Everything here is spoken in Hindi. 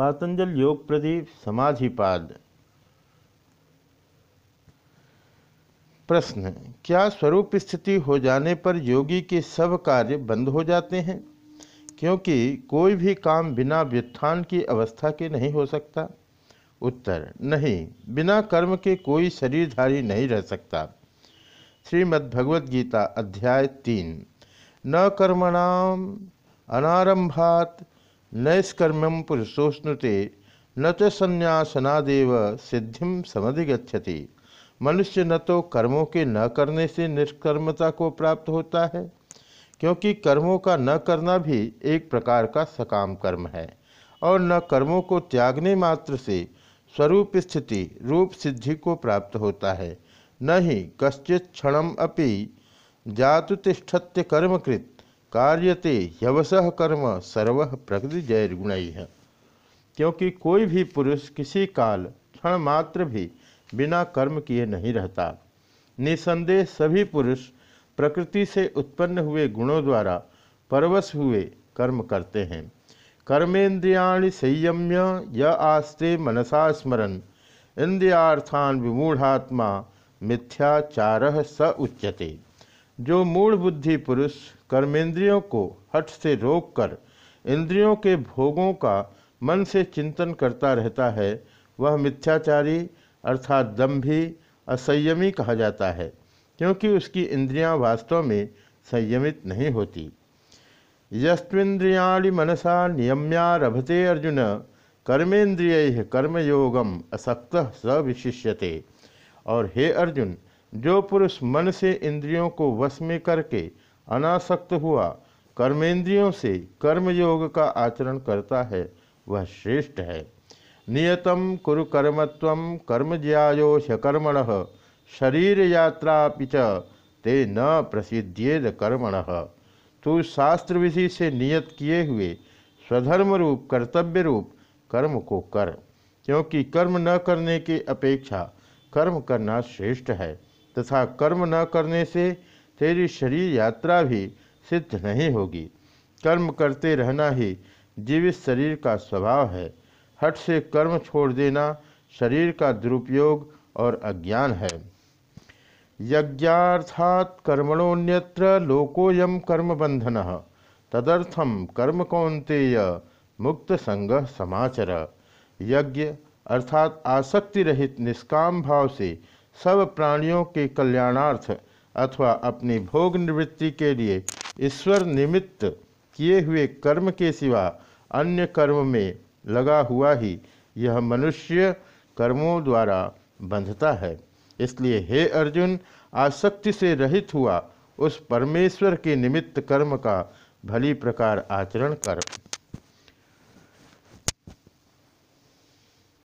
पातंजल योग प्रदीप समाधिपाद। प्रश्न, क्या स्वरूप स्थिति हो जाने पर योगी के सब कार्य बंद हो जाते हैं? क्योंकि कोई भी काम बिना व्युत्थान की अवस्था के नहीं हो सकता। उत्तर, नहीं, बिना कर्म के कोई शरीरधारी नहीं रह सकता। श्रीमद्भगवद्गीता अध्याय तीन। न कर्मणाम अनारंभात नैष्कर्म्यम पुरुषोष्णुते, न तो संन्यासनादेव सिद्धिम समधिगछति मनुष्य न तो कर्मों के न करने से निष्कर्मता को प्राप्त होता है, क्योंकि कर्मों का न करना भी एक प्रकार का सकाम कर्म है, और न कर्मों को त्यागने मात्र से स्वरूप स्थिति, रूप सिद्धि को प्राप्त होता है। न ही कश्चित क्षण अपि जातुतिष्ठत्य कर्मकृत कार्यते यवस कर्म सर्व प्रकृति जय गुण है क्योंकि कोई भी पुरुष किसी काल क्षण मात्र भी बिना कर्म किए नहीं रहता। निसंदेह सभी पुरुष प्रकृति से उत्पन्न हुए गुणों द्वारा परवश हुए कर्म करते हैं। कर्मेन्द्रियाणि संयम्य य आस्ते मनसा स्मरण इंद्रियार्थान विमूढ़ात्मा मिथ्याचार स उच्यते। जो मूढ़ बुद्धि पुरुष कर्मेंद्रियों को हट से रोककर इंद्रियों के भोगों का मन से चिंतन करता रहता है, वह मिथ्याचारी अर्थात दम्भी, असंयमी कहा जाता है, क्योंकि उसकी इंद्रियाँ वास्तव में संयमित नहीं होती। यस्विंद्रियाणि मनसा नियम्यारभते अर्जुन कर्मेन्द्रिय कर्मयोगम असक्त स विशिष्यते और हे अर्जुन जो पुरुष मन से इंद्रियों को वश में करके अनासक्त हुआ, कर्मेंद्रियों से कर्मयोग का आचरण करता है, वह श्रेष्ठ है। नियतम कुरु कर्मत्व कर्म ज्यायोश कर्मण, शरीर यात्रा ते न प्रसिद्धियेद कर्मण। तू शास्त्र विधि से नियत किए हुए स्वधर्म रूप कर्तव्य रूप कर्म को कर, क्योंकि कर्म न करने की अपेक्षा कर्म करना श्रेष्ठ है। तथा कर्म न करने से तेरी शरीर यात्रा भी सिद्ध नहीं होगी। कर्म करते रहना ही जीवित शरीर का स्वभाव है। हट से कर्म छोड़ देना शरीर का दुरुपयोग और अज्ञान है। यज्ञार्थात कर्मणोन्यत्र लोकोयम कर्म बंधन तदर्थम कर्म कौंतेय मुक्त संग समाचर। यज्ञ अर्थात आसक्ति रहित निष्काम भाव से सब प्राणियों के कल्याणार्थ अथवा अपनी भोग निवृत्ति के लिए ईश्वर निमित्त किए हुए कर्म के सिवा अन्य कर्म में लगा हुआ ही यह मनुष्य कर्मों द्वारा बंधता है। इसलिए हे अर्जुन, आसक्ति से रहित हुआ उस परमेश्वर के निमित्त कर्म का भली प्रकार आचरण कर।